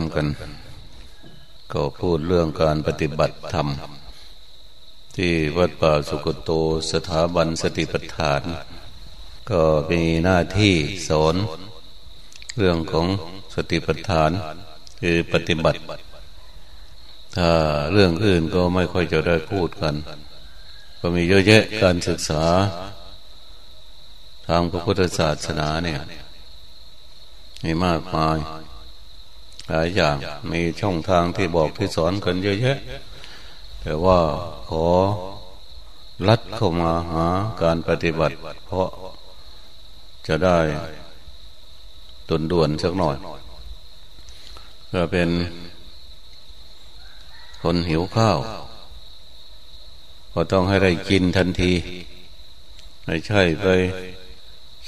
มกัน ก็พูดเรื่องการปฏิบัติธรรม ที่วัดป่าสุกโตสถาบันสติปัฏฐาน ก็มีหน้าที่สอน เรื่องของสติปัฏฐานคือปฏิบัติ ถ้าเรื่องอื่นก็ไม่ค่อยจะได้พูดกัน ก็มีเยอะแยะการศึกษา ทางพระพุทธศาสนาเนี่ยมีมากมาย หลายอย่างมีช่องทางที่บอกที่สอนกันเยอะแยะ แต่ว่าขอรัดเข้ามาหาการปฏิบัติ เพราะจะได้ตุนด่วนสักหน่อยก็เป็นคนหิวข้าว ก็ต้องให้ได้กินทันที ไม่ใช่ไป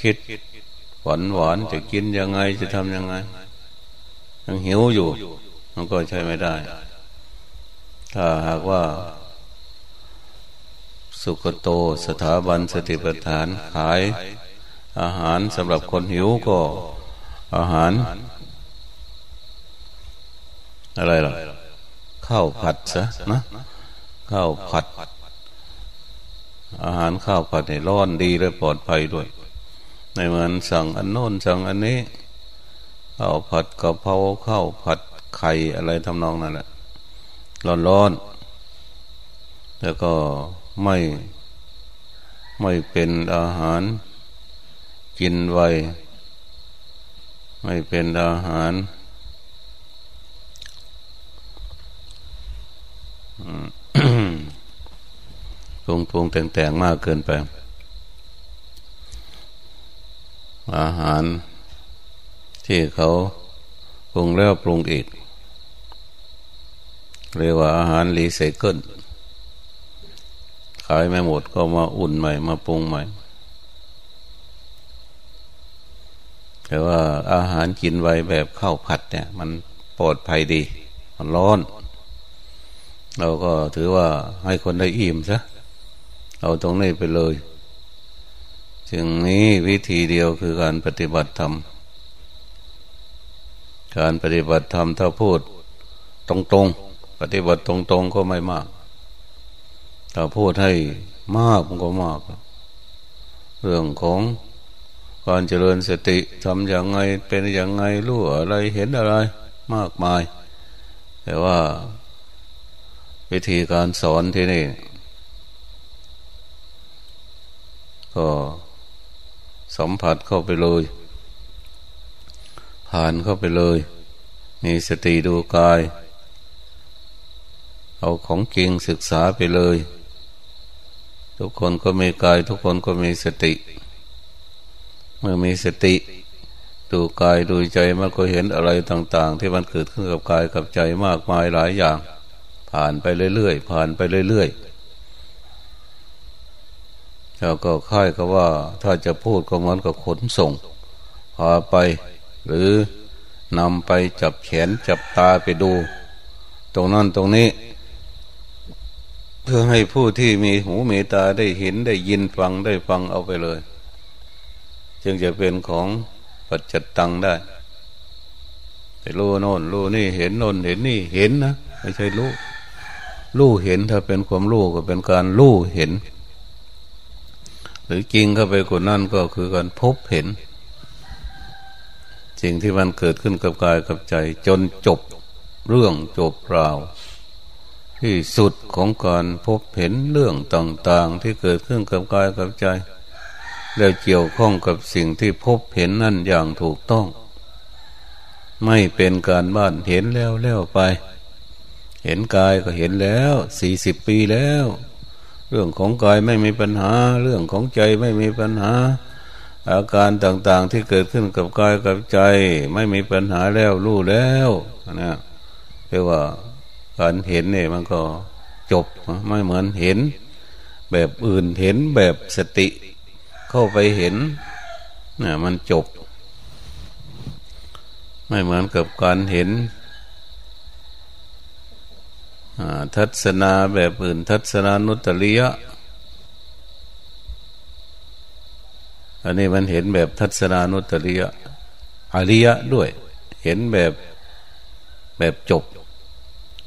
คิดหวานหวานจะกินยังไงจะทำยังไง ยังหิวอยู่ มันก็ใช้ไม่ได้ ถ้าหากว่า สุขโตสถาบันสติปัฏฐานขาย อาหารสำหรับคนหิวก็อาหาร อะไรล่ะข้าวผัดซะนะข้าวผัด อาหารข้าวผัดให้ร้อนดีและปลอดภัยด้วย ในเหมือนสั่งอันโน้นสั่งอันนี้ ข้าวผัดกะเพราข้าวผัดไข่อะไรทำนองนั่นแหละร้อนๆแล้วก็ไม่ไม่เป็นอาหาร กินไว ไม่เป็นอาหารปรุงปรุงแต่งแต่งมากเกินไป อาหาร ที่เขาปรุงแล้วปรุงอีก เรียกว่าอาหารรีไซเคิลขายไม่หมดก็มาอุ่นใหม่ มาปรุงใหม่ แต่ว่าอาหารกินไว้แบบข้าวผัดเนี่ย มันปลอดภัยดี มันร้อน เราก็ถือว่าให้คนได้อิ่มซะเอาตรงนี้ไปเลย จึงนี้วิธีเดียวคือการปฏิบัติธรรม การปฏิบัติธรรมถ้าพูดตรงๆ ปฏิบัติตรงๆก็ไม่มาก ถ้าพูดให้มากมันก็มาก เรื่องของการเจริญสติทำอย่างไงเป็นอย่างไงรู้อะไรเห็นอะไรมากมาย แต่ว่าวิธีการสอนที่นี่ ก็สัมผัสเข้าไปเลย ผ่านเข้าไปเลย มีสติดูกาย เอาของจริงศึกษาไปเลย ทุกคนก็มีกาย ทุกคนก็มีสติ เมื่อมีสติ ดูกายดูใจมันก็เห็นอะไรต่าง ๆ ที่มันเกิดขึ้นกับกายกับใจมากมายหลายอย่าง ผ่านไปเรื่อยๆผ่านไปเรื่อยๆแล้วก็ค่ายก็ว่าถ้าจะพูดก็เหมือนกับขนส่งพาไป หรือนำไปจับแขนจับตาไปดู ตรงนั้นตรงนี้ เพื่อให้ผู้ที่มีหูมีตาได้เห็นได้ยินฟังได้ฟังเอาไปเลย จึงจะเป็นของปัจจตังได้แต่รู้โน่นรู้นี่เห็นโน่นเห็นนี่เห็นนะไม่ใช่รู้รู้เห็นถ้าเป็นความรู้ก็เป็นการรู้เห็น หรือจริงเข้าไปคนนั้นก็คือการพบเห็น สิ่งที่มันเกิดขึ้นกับกายกับใจ จนจบเรื่องจบราว ที่สุดของการพบเห็นเรื่องต่างๆ ที่เกิดขึ้นกับกายกับใจ แล้วเกี่ยวข้องกับสิ่งที่พบเห็นนั่นอย่างถูกต้อง ไม่เป็นการบ้านเห็นแล้วแล้วไป เห็นกายก็เห็นแล้วสี่สิบปีแล้ว เรื่องของกายไม่มีปัญหา เรื่องของใจไม่มีปัญหา อาการต่างๆที่เกิดขึ้นกับกายกับใจ ไม่มีปัญหาแล้วรู้แล้วนะเรียกว่าการเห็นเนี่ยมันก็จบไม่เหมือนเห็น แบบอื่นเห็นแบบสติ เข้าไปเห็นเนี่ยมันจบ ไม่เหมือนกับการเห็นทัศนาแบบอื่นทัศนานุตริยะ อันนี้มันเห็นแบบทัศนานุตริยะอริยะด้วย เห็นแบบแบบจบ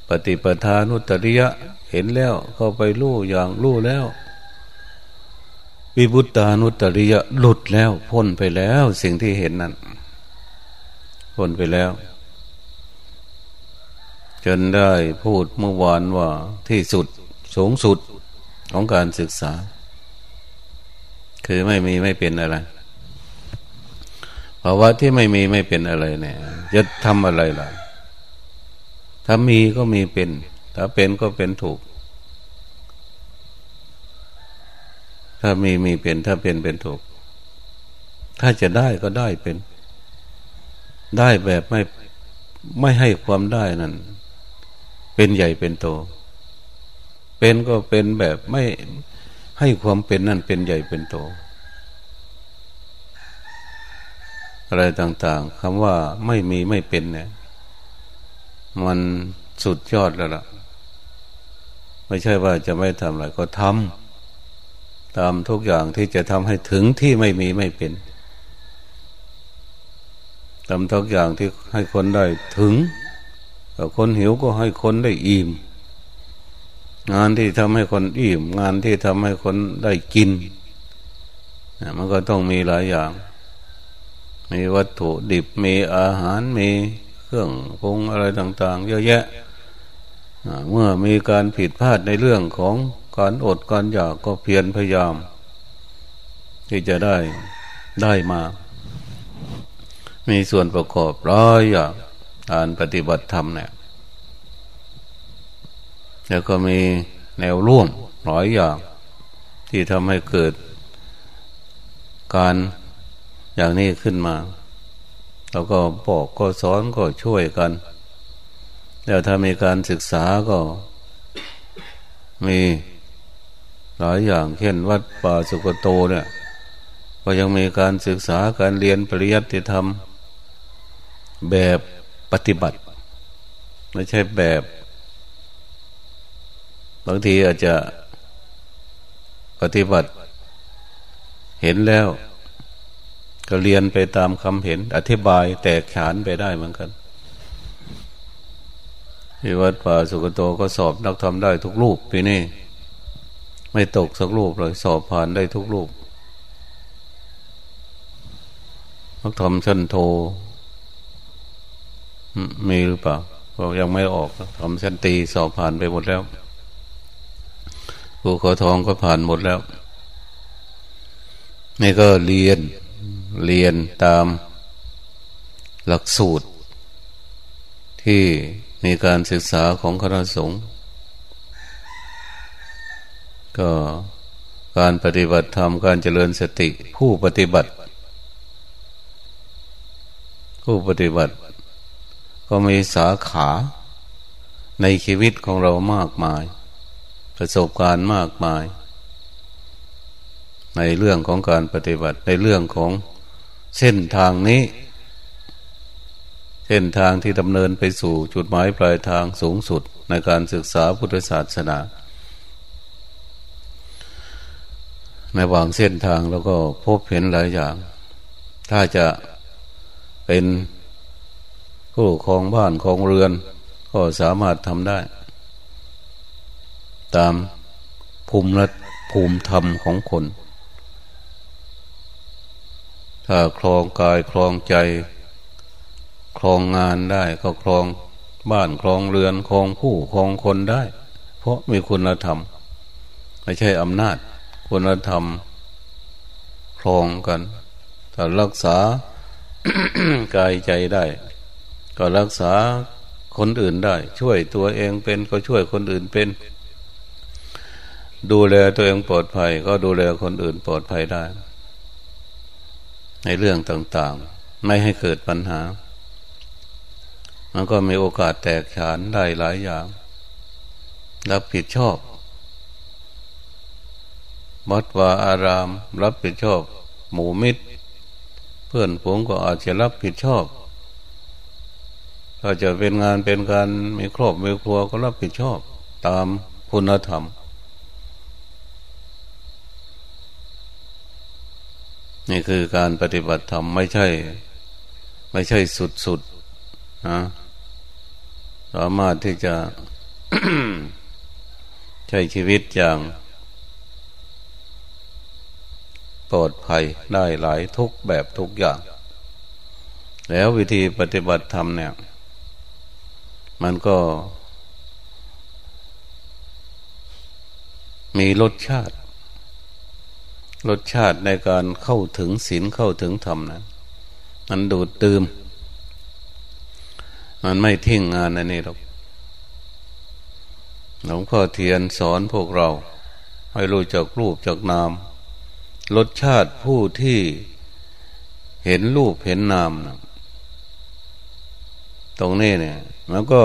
ปฏิปทานุตริยะเห็นแล้วเข้าไปรู้อย่างรู้แล้ววิบุตานุตริยะหลุดแล้วพ้นไปแล้ว สิ่งที่เห็นนั้นพ้นไปแล้ว จนได้พูดเมื่อวานว่าที่สุดสูงสุดของการศึกษา คือไม่มีไม่เป็นอะไรภาวะที่ไม่มีไม่เป็นอะไรเนี่ย จะทำอะไรล่ะ ถ้ามีก็มีเป็น ถ้าเป็นก็เป็นถูก ถ้ามีมีเป็น ถ้าเป็นเป็นถูก ถ้าจะได้ก็ได้เป็น ได้แบบไม่ไม่ให้ความได้นั่น เป็นใหญ่เป็นโต เป็นก็เป็นแบบไม่ ให้ความเป็นนั่นเป็นใหญ่เป็นโต อะไรต่าง ๆคำว่าไม่มีไม่เป็นเนี่ย มันสุดยอดแล้วล่ะ ไม่ใช่ว่าจะไม่ทำอะไรก็ทำตามทุกอย่างที่จะทำให้ถึงที่ไม่มีไม่เป็นทำทุกอย่างที่ให้คนได้ถึงคนหิวก็ให้คนได้อิ่ม งานที่ทำให้คนอิ่มงานที่ทำให้คนได้กินมันก็ต้องมีหลายอย่าง มีวัตถุดิบมีอาหารมีเครื่องปรุงอะไรต่าง ๆ เยอะแยะเมื่อมีการผิดพลาดในเรื่องของการอดการอยากก็เพียรพยายาม ที่จะได้ได้มา มีส่วนประกอบร้อยอย่างการปฏิบัติธรรมเนี่ย แล้วก็มีแนวร่วมร้อยอย่าง ที่ทำให้เกิด การอย่างนี้ขึ้นมา เราก็บอกก็สอนก็ช่วยกัน แล้วถ้ามีการศึกษาก็มีหลายอย่างเช่นวัดป่าสุกโตเนี่ย ก็ยังมีการศึกษาการเรียนปริยัติธรรม แบบปฏิบัติ ไม่ใช่แบบ บางทีอาจจะปฏิบัติเห็นแล้ว ก็เรียนไปตามคำเห็น อธิบายแตกฉานไปได้เหมือนกันที่วัดป่าสุกโตก็สอบนักธรรมได้ทุกรูปปีนี้ไม่ตกสักรูปเลยสอบผ่านได้ทุกรูปนักธรรมชั้นโทมีหรือเปล่าก็ยังไม่ออกทำชั้นตีสอบผ่านไปหมดแล้ว ภูเขาทองก็ผ่านหมดแล้วนี่ก็เรียนเรียนตามหลักสูตร ที่มีการศึกษาของคณะสงฆ์ก็การปฏิบัติธรรมการเจริญสติ ผู้ปฏิบัติ ผู้ปฏิบัติ ก็มีสาขาในชีวิตของเรามากมาย ประสบการณ์มากมาย ในเรื่องของการปฏิบัติในเรื่องของเส้นทางนี้ เส้นทางที่ดำเนินไปสู่จุดหมายปลายทางสูงสุดในการศึกษาพุทธศาสนา ในวางเส้นทางแล้วก็พบเห็นหลายอย่าง ถ้าจะเป็นผู้ครองบ้านครองเรือน ก็สามารถทำได้ ตามภูมิรัฐภูมิธรรมของคน ถ้าครองกายครองใจครองงานได้ก็ครองบ้านครองเรือนครองผู้ครองคนได้ เพราะมีคุณธรรม ไม่ใช่อำนาจ คุณธรรมครองกันถ้ารักษากายใจได้ ก็รักษาคนอื่นได้ ช่วยตัวเองเป็นก็ช่วยคนอื่นเป็น ดูแลตัวเองปลอดภัย ก็ดูแลคนอื่นปลอดภัยได้ ในเรื่องต่างๆ ไม่ให้เกิดปัญหา มันก็มีโอกาสแตกฉานได้หลายอย่าง รับผิดชอบวัดวาอาราม รับผิดชอบ หมู่มิตร เพื่อนผมก็อาจจะรับผิดชอบถ้าจะเป็นงานเป็นการมีครอบมีครัวก็รับผิดชอบ ตามคุณธรรม นี่คือการปฏิบัติธรรมไม่ใช่ ไม่ใช่สุดๆนะสามารถที่จะใช้ชีวิตอย่างปลอดภัยได้หลายทุกแบบทุกอย่าง แล้ววิธีปฏิบัติธรรมเนี่ย มันก็ มีรสชาติ รสชาติในการเข้าถึงศีลเข้าถึงธรรมนะมันดูดตืมมันไม่ทิ้งงานอันนี้หรอกหลวงพ่อเทียนสอนพวกเรา ให้รู้จักรูปจักนาม รสชาติผู้ที่เห็นรูปเห็นนามนะตรงนี้เนี่ย มันก็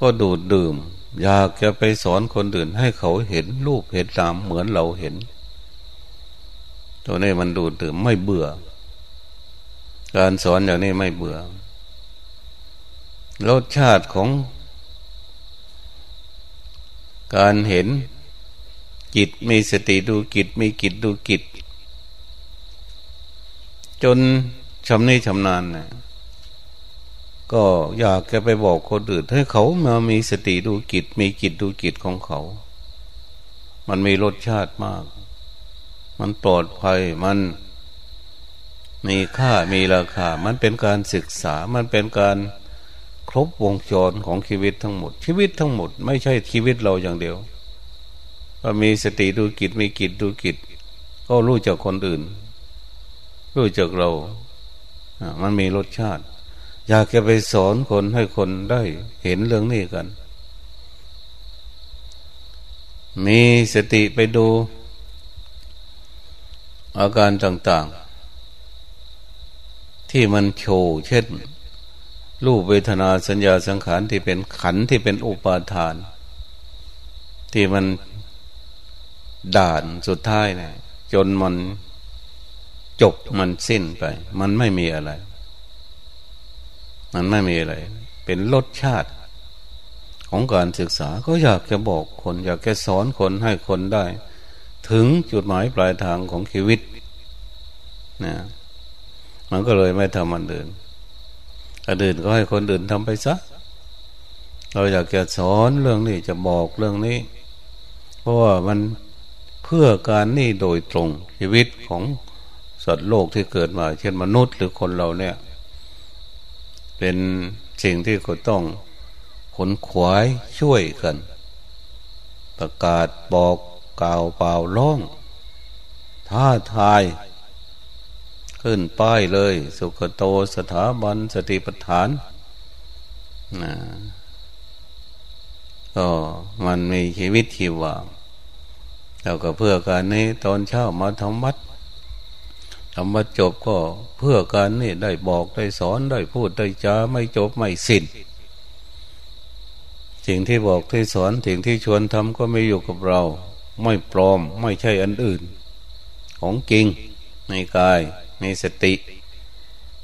ก็ดูดดื่ม อยากจะไปสอนคนอื่นให้เขาเห็นรูปเห็นนามเหมือนเราเห็น ตัวนี้มันดูดดื่มไม่เบื่อ การสอนอย่างนี้ไม่เบื่อ รสชาติของ การเห็นจิตมีสติดูจิตมีจิตดูจิตจนชำนิชำนาญนะ ก็อยากจะไปบอกคนอื่นให้เขามามีสติดูจิตมีจิตดูจิตของเขา มันมีรสชาติมาก มันปลอดภัยมันมีค่ามีราคา มันเป็นการศึกษา มันเป็นการครบวงจรของชีวิตทั้งหมด ชีวิตทั้งหมด ไม่ใช่ชีวิตเราอย่างเดียวก็มีสติดูกิจมีกิจดูกิจ ก็รู้จักคนอื่น รู้จักเรา มันมีรสชาติ อยากจะไปสอนคนให้คนได้เห็นเรื่องนี้กัน มีสติไปดู อาการต่าง ๆ ที่มันโชว์เช่นรูปเวทนาสัญญาสังขารที่เป็นขันที่เป็นอุปาทาน ที่มันด่านสุดท้ายเนะจนมันจบมันสิ้นไป มันไม่มีอะไร มันไม่มีอะไร เป็นรสชาติของการศึกษาก็อยากจะบอกคนอยากจะสอนคนให้คนได้ ถึงจุดหมายปลายทางของชีวิตนะมันก็เลยไม่ทำมันเดินอันอื่นก็ให้คนอื่นทำไปซะเราอยากจะสอนเรื่องนี้จะบอกเรื่องนี้ เพราะว่ามันเพื่อการนี่โดยตรงชีวิตของสัตว์โลกที่เกิดมา เช่นมนุษย์หรือคนเราเนี่ย เป็นสิ่งที่ก็ต้องขนขวายช่วยกัน ประกาศบอกกล่าวเปล่าร้องท้าทาย ขึ้นป้ายเลย สุขโตสถาบันสติปัฏฐานนะก็มันมีชีวิตชีวาแล้วก็เพื่อการนี้ตอนเช้ามาทำวัด ทำวัดจบก็เพื่อการนี้ได้บอกได้สอนได้พูดได้จาไม่จบไม่สิ้นสิ่งที่บอกที่สอนสิ่งที่ชวนทำก็ไม่อยู่กับเรา ไม่ปลอมไม่ใช่อันอื่น ของจริงในกายในสติ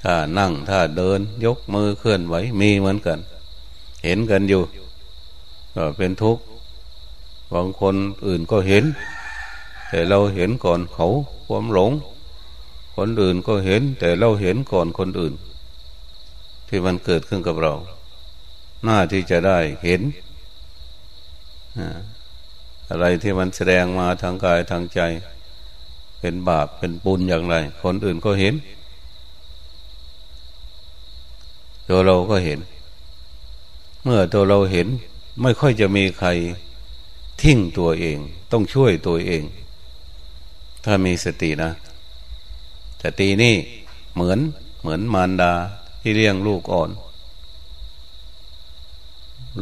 ถ้านั่งถ้าเดิน ยกมือเคลื่อนไหวมีเหมือนกัน เห็นกันอยู่ก็เป็นทุกข์บางคนอื่นก็เห็น แต่เราเห็นก่อนเขาความหลง คนอื่นก็เห็น แต่เราเห็นก่อนคนอื่น ที่มันเกิดขึ้นกับเรา หน้าที่จะได้เห็นอะไรที่มันแสดงมาทางกายทางใจ เป็นบาปเป็นปุญอย่างไร คนอื่นก็เห็นตัวเราก็เห็น เมื่อตัวเราเห็นไม่ค่อยจะมีใครทิ้งตัวเอง ต้องช่วยตัวเอง ถ้ามีสตินะ สตินี่เหมือนเหมือนมารดาที่เลี้ยงลูกอ่อน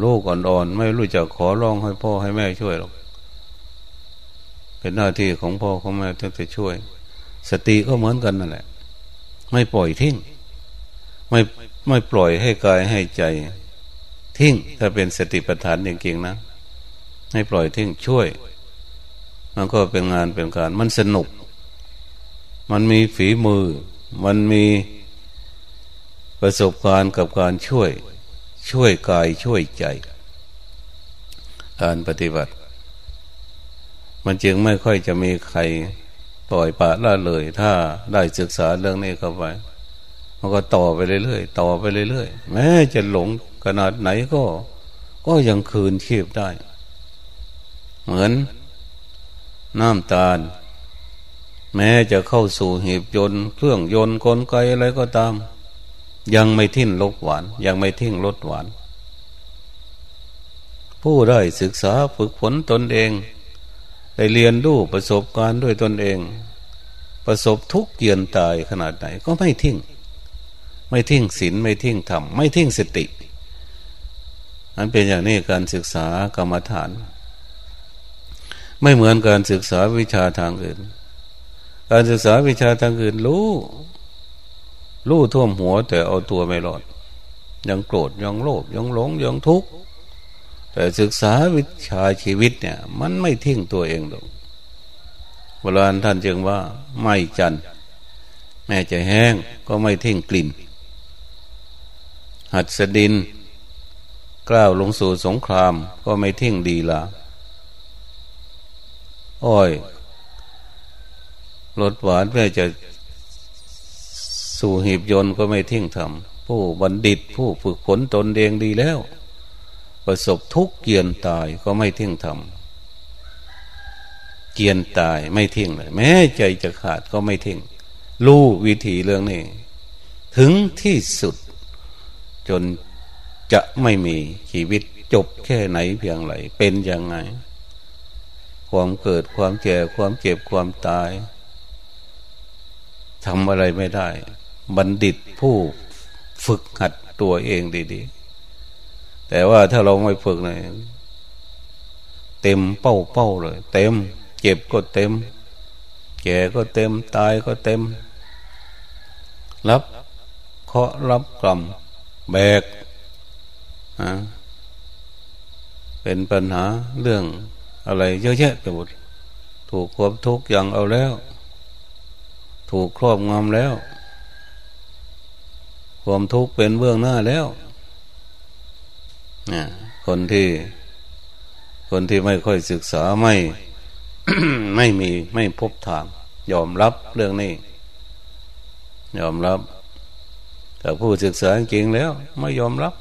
ลูกอ่อนๆไม่รู้จักขอร้องให้พ่อให้แม่ช่วยหรอก เป็นหน้าที่ของพ่อของแม่ที่จะช่วย สติก็เหมือนกันนั่นแหละ ไม่ปล่อยทิ้ง ไม่ไม่ปล่อยให้กายให้ใจทิ้ง ถ้าเป็นสติปัฏฐานจริงๆนะให้ปล่อยทิ้งช่วย มันก็เป็นงานเป็นการมันสนุก มันมีฝีมือ มันมีประสบการณ์กับการช่วย ช่วยกายช่วยใจ การปฏิบัติ มันจึงไม่ค่อยจะมีใครปล่อยปะละเลย ถ้าได้ศึกษาเรื่องนี้เข้าไปมันก็ต่อไปเรื่อยๆต่อไปเรื่อยๆแม้จะหลงขนาดไหนก็ ก็ยังคืนชีพได้ เหมือนน้ำตาล แม้จะเข้าสู่หีบยนต์เครื่องยนต์กลไกอะไรก็ตาม ยังไม่ทิ้งลกหวาน ยังไม่ทิ้งรสหวาน ผู้ได้ศึกษาฝึกฝนตนเอง ได้เรียนรู้ประสบการณ์ด้วยตนเอง ประสบทุกเยียนตายขนาดไหนก็ไม่ทิ้ง ไม่ทิ้งศีลไม่ทิ้งธรรมไม่ทิ้งสติอันเป็นอย่างนี้การศึกษากรรมฐาน ไม่เหมือนการศึกษาวิชาทางอื่น การศึกษาวิชาทางอื่นรู้ รู้ท่วมหัว แต่เอาตัวไม่รอด ยังโกรธยังโลภยังหลงยังทุกข์แต่ศึกษาวิชาชีวิตเนี่ย มันไม่ทิ้งตัวเองหรอกโบราณท่านจึงว่า ไม่จันแม่จะแห้งก็ไม่ทิ้งกลิ่น หัดสดินกล้าวลงสู่สงครามก็ไม่ทิ้งดีละอ้อย รสหวานเพื่อจะสู่หีบยนต์ก็ไม่ทิ้งทำผู้บัณฑิตผู้ฝึกฝนตนเองดีแล้ว ประสบทุกเกียนตายก็ไม่ทิ้งทำเกียนตายไม่ทิ้งเลย แม้ใจจะขาดก็ไม่ทิ้งรู้วิธีเรื่องนี้ถึงที่สุด จนจะไม่มีชีวิตจบแค่ไหนเพียงไรเป็นยังไง ความเกิดความแก่ความเจ็บความตาย ทำอะไรไม่ได้ บัณฑิตผู้ฝึกหัดตัวเองดีๆ แต่ว่าถ้าเราไม่ฝึกเนี่ยเต็มเป้าเป้าเลย เต็ม เจ็บก็เต็ม แก่ก็เต็ม ตายก็เต็ม รับเคาะรับกรรมแบกเป็นปัญหาเรื่องอะไรเยอะแยะไปหมด ถูกควบทุกอย่างเอาแล้ว ถูกครอบงำแล้ว ความทุกข์เป็นเบื้องหน้าแล้วเนี่ยคนที่ คนที่ไม่ค่อยศึกษาไม่ไม่มีไม่พบทางยอมรับเรื่องนี้ ยอมรับ แต่ผู้ศึกษาจริงแล้ว ไม่ยอมรับ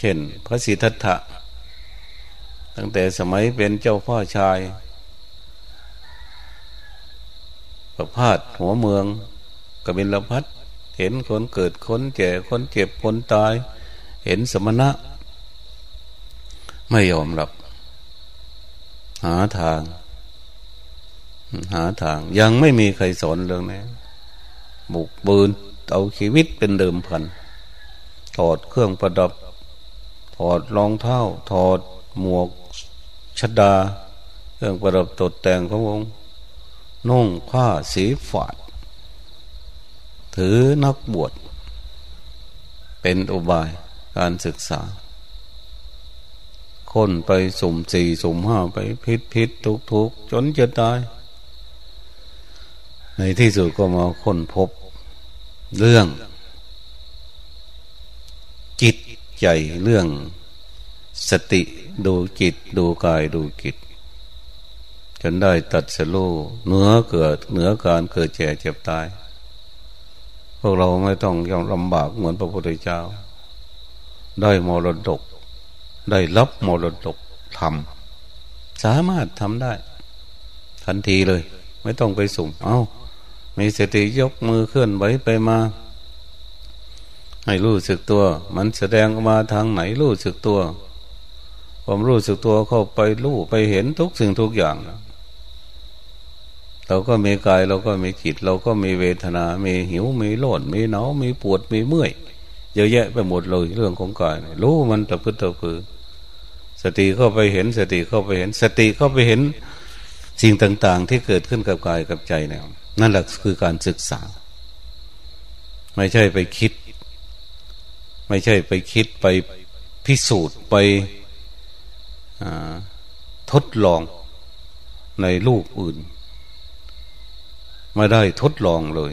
เช่นพระสิทธัตถะตั้งแต่สมัยเป็นเจ้าพ่อชาย ประพาสหัวเมืองกบิลพัทเห็นคนเกิดคนแก่คนเจ็บคนตาย เห็นสมณะ ไม่ยอมรับ หาทาง หาทาง ยังไม่มีใครสอนเรื่องนี้บุกบืนเอาชีวิตเป็นเดิมพันถอดเครื่องประดับ ถอดรองเท้า ถอดหมวกชดาเครื่องประดับตกแต่งขององค์ นุ่งผ้าสีฝาด ถือนักบวช เป็นอุบายการศึกษา คนไปสุ่มสี่สุ่มห้าไปพิษพิษทุกทุกจนจะตาย ในที่สุดก็มาค้นพบเรื่อง จิตใจเรื่องสติดูจิตดูกายดูจิต จนได้ตัดสโลเหนือเกิดเหนือการเกิดแก่เจ็บตาย พวกเราไม่ต้องยอมลำบากเหมือนพระพุทธเจ้า ได้มรดก ได้รับมรดกทำสามารถทำได้ ทันทีเลย ไม่ต้องไปสุ่ม เอา้า มีสติยกมือเคลื่อนไหวไปมา ให้รู้สึกตัว มันแสดงออกมาทางไหนรู้สึกตัวความรู้สึกตัวเข้าไปรู้ไปเห็นทุกสิ่งทุกอย่าง เราก็มีกายเราก็มีจิต เราก็มีเวทนา มีหิว มีโลดมีหนาว มีปวด มีเมื่อย เยอะแยะไปหมดเลยเรื่องของกาย รู้มันตะพื้นตะพือ สติเข้าไปเห็น สติเข้าไปเห็น สติเข้าไปเห็นสิ่งต่าง ๆ ที่เกิดขึ้นกับกายกับใจเนี่ยนั่นแหละคือการศึกษา ไม่ใช่ไปคิด ไม่ใช่ไปคิดไปพิสูจน์ไปทดลองในรูปอื่น ไม่ได้ทดลองเลย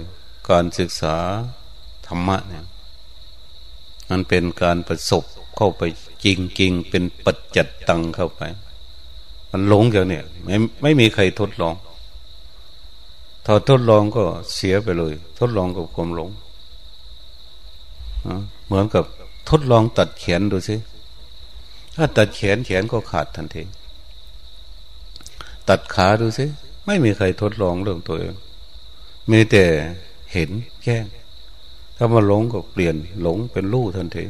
การศึกษาธรรมะเนี่ยมันเป็นการประสบเข้าไปจริงๆเป็นปัจจัดตังเข้าไป มันหลงอย่างเนี่ยไม่ไม่มีใครทดลอง ถ้าทดลองก็เสียไปเลย ทดลองกับความหลงเหมือนกับทดลองตัดแขนดูสิถ้าตัดแขนแขนก็ขาดทันที ตัดขาดูสิไม่มีใครทดลองเรื่องตัวเอง มีแต่เห็นแก้งถ้ามาหลงก็เปลี่ยนหลงเป็นรู้ทันที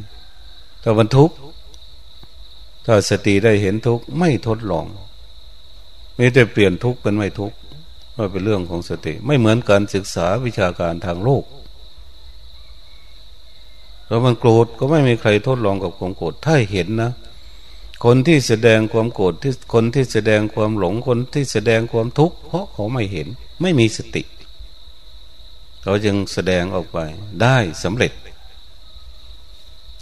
ถ้ามันทุกข์ถ้าสติได้เห็นทุกข์ไม่ทดลองมีแต่เปลี่ยนทุกข์เป็นไม่ทุกข์ว่าเป็นเรื่องของสติ ไม่เหมือนการศึกษาวิชาการทางโลกแล้วมันโกรธก็ไม่มีใครทดลองกับความโกรธถ้าเห็นนะคนที่แสดงความโกรธที่คนที่แสดงความหลงคนที่แสดงความทุกข์เพราะเขาไม่เห็น ไม่มีสติ เขาจึงแสดงออกไปได้สำเร็จ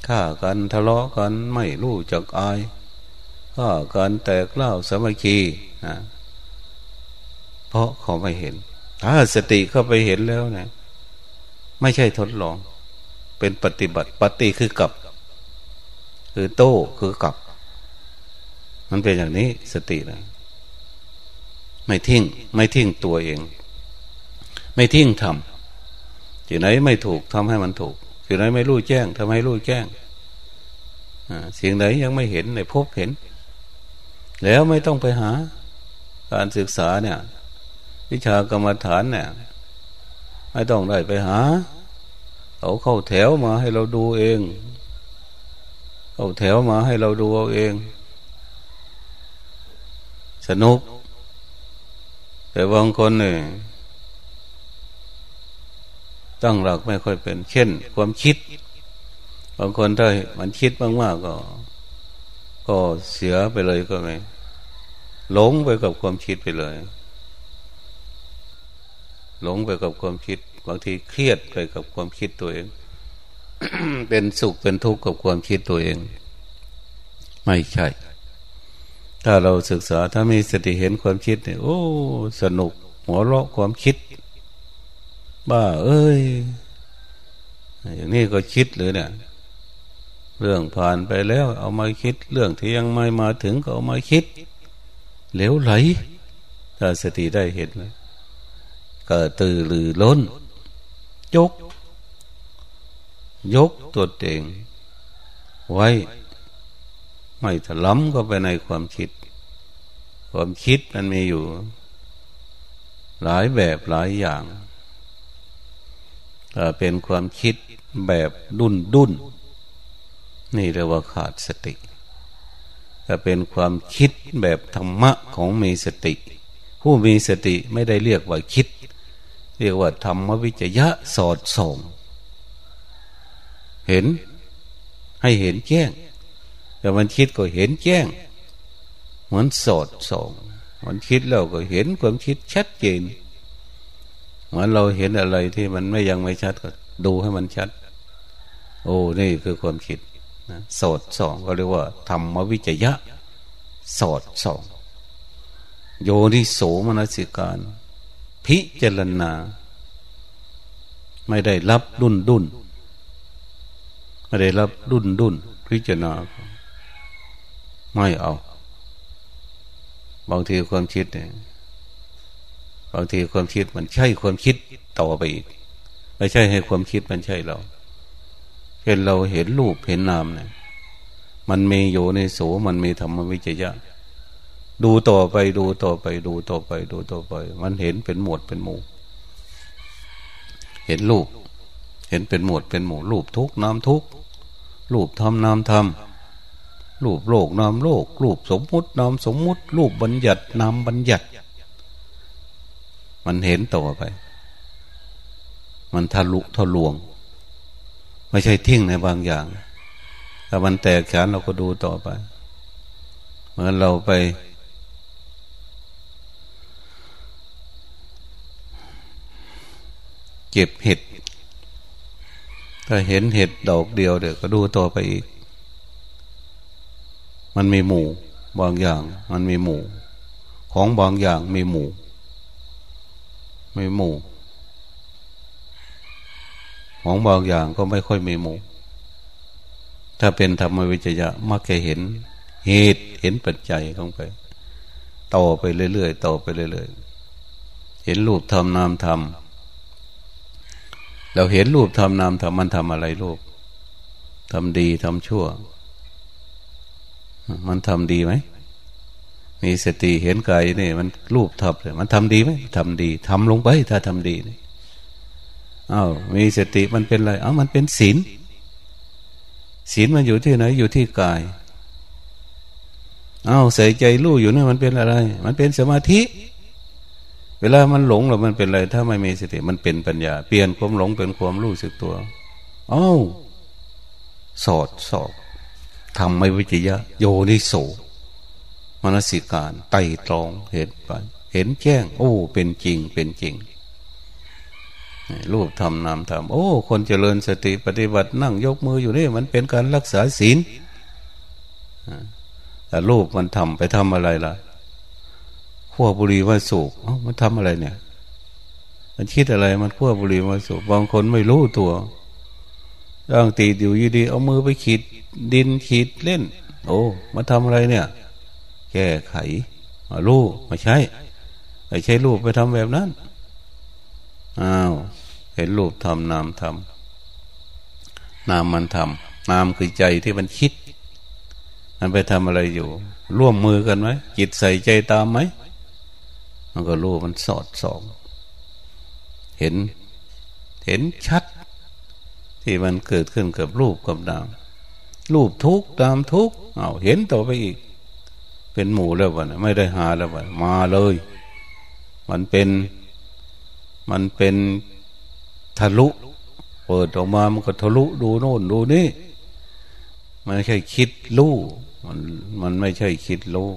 ฆ่ากันทะเลาะกันไม่รู้จักอายฆ่ากันแตกเล่าสมัคคีนะเพราะเขาไม่เห็น ถ้าสติเข้าไปเห็นแล้วเนะไม่ใช่ทดลอง เป็นปฏิบัติปฏิคือกับ คือโต้คือกับ มันเป็นอย่างนี้สตินะไม่ทิ้ง ไม่ทิ้งตัวเอง ไม่ทิ้งทำที่ไหนไม่ถูกทำให้มันถูกที่ไหนไม่รู้แจ้งทำให้รู้แจ้งสิ่งไหนยังไม่เห็นในพบเห็น แล้วไม่ต้องไปหา การศึกษาเนี่ย วิชากรรมฐานเนี่ยไม่ต้องได้ไปหาเขาเข้าแถวมาให้เราดูเอง เข้าแถวมาให้เราดูเอาเอง สนุก แต่บางคนเนี่ย ตั้งหลักไม่ค่อยเป็น เช่น ความคิด บางคนถ้ามันคิดมากๆก็ ก็เสียไปเลยก็ไม่หลงไปกับความคิดไปเลย หลงไปกับความคิด บางทีเครียดไปกับความคิดตัวเอง เป็นสุขเป็นทุกข์กับความคิดตัวเอง ไม่ใช่ ถ้าเราศึกษาถ้ามีสติเห็นความคิดเนี่ยโอ้ สนุกหัวเราะความคิด บ้า เอ้ย อย่างนี้ก็คิดเลยเนี่ย เรื่องผ่านไปแล้ว เอามาคิด เรื่องที่ยังไม่มาถึงก็เอามาคิดเหลวไหลถ้าสติได้เห็นเลยก็ตื่นหรือล้น ยก ยกตัวเองไว้ ไม่ถลำก็ไปในความคิด ความคิดมันมีอยู่ หลายแบบหลายอย่าง ถ้าเป็นความคิดแบบดุนดุนนี่เรียกว่าขาดสติถ้าเป็นความคิดแบบธรรมะของมีสติ ผู้มีสติไม่ได้เรียกว่าคิด เรียกว่าธรรมวิจยะสอดส่องเห็นให้เห็นแจ้ง แต่มันคิดก็เห็นแจ้ง เหมือนสอดส่อง มันคิดแล้วก็เห็นความคิดชัดเจน เหมือนเราเห็นอะไรที่มันไม่ยังไม่ชัดก็ดูให้มันชัด โอ้นี่คือความคิดนะสอดส่องก็เรียกว่าธรรมวิจยะ สอดส่อง โยนิโสมนสิการ พิจารณา ไม่ได้รับดุนดุนไม่ได้รับดุนดุนพิจารณา ไม่เอา บางทีความคิดเนี่ย บางทีความคิดมันใช่ความคิดต่อไปอีก ไม่ใช่ให้ความคิดมันใช่เราเห็นเราเห็นรูปเห็นนามเนี่ยมันมีอยู่ในโสมันมีธรรมวิจยะ ดูต่อไปดูต่อไป ดูต่อไป ดูต่อไป มันเห็นเป็นหมวดเป็นหมู่ เห็นรูป เห็นเป็นหมวดเป็นหมู่ รูปทุกนามทุกรูปทำนามทำรูปโลกนามโลก รูปสมมุตินามสมมุติ รูปบัญญัตินามบัญญัติ มันเห็นต่อไป มันทะลุทะลวง ไม่ใช่ทิ้งในบางอย่างถ้ามันแตกฉานเราก็ดูต่อไป เหมือนเราไป เก็บเห็ด ถ้าเห็นเห็ดดอกเดียวเดี๋ยวก็ดูต่อไปอีก มันมีหมู่บางอย่าง มันมีหมู่ ของบางอย่างมีหมู่ มีหมู่ของบางอย่างก็ไม่ค่อยมีหมู่ ถ้าเป็นธรรมวิจยะมักจะเห็นเหตุเห็นปัจจัยลงไป ต่อไปเรื่อยๆต่อไปเรื่อยๆ เห็นรูปทำนามทำเราเห็นรูปทำนามทำมันทำอะไรรูปทำดีทำชั่ว มันทำดีไหม มีสติเห็นกายนี่มันรูปทับเลยมันทำดีไหมทำดีทำลงไปถ้าทำดีนี่อ้าวมีสติมันเป็นอะไรอ้าวมันเป็นศีลศีลมันอยู่ที่ไหนอยู่ที่กายอ้าวใส่ใจรู้อยู่นี่มันเป็นอะไร มันเป็นสมาธิ เวลามันหลงหรือมันเป็นอะไร ถ้าไม่มีสติมันเป็นปัญญา เปลี่ยนความหลงเป็นความรู้สึกตัวอ้าวสอดสอบทำไม่วิจยะ โยนิโส มนสิการไต่ตรองเห็นไปเห็นแจ้ง โอ้ เป็นจริงเป็นจริงรูปทำนามทำโอ้ คนเจริญสติปฏิบัตินั่งยกมืออยู่นี่มันเป็นการรักษาศีลแต่รูปมันทำไปทำอะไรล่ะขั้วบุรีมาสูบมันทำอะไรเนี่ย มันคิดอะไรมันขั้วบุรีมาสูบบางคนไม่รู้ตัวร่างตีอยู่ยีดี เอามือไปขีดดินขีดเล่น โอ้ มาทำอะไรเนี่ย แก้ไขรูปไม่ใช่ไม่ใช่รูปไปทำแบบนั้นอ้าวเห็นรูปทำนามทำนามมันทำนามคือใจที่มันคิด มันไปทำอะไรอยู่ ร่วมมือกันไหมจิตใส่ใจตามไหมมันก็รู้มันสอดสอง เห็น เห็นชัด ที่มันเกิดขึ้นกับรูปกับนามรูปทุกตามทุกเอาเห็นต่อไปอีก เป็นหมู่แล้ววะไม่ได้หาแล้ววะมาเลย มันเป็นมันเป็นทะลุ เปิดออกมามันก็ทะลุดูโน่นดูนี่มันไม่ใช่คิดรู้มันมันไม่ใช่คิดรู้